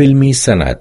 فيلم سنة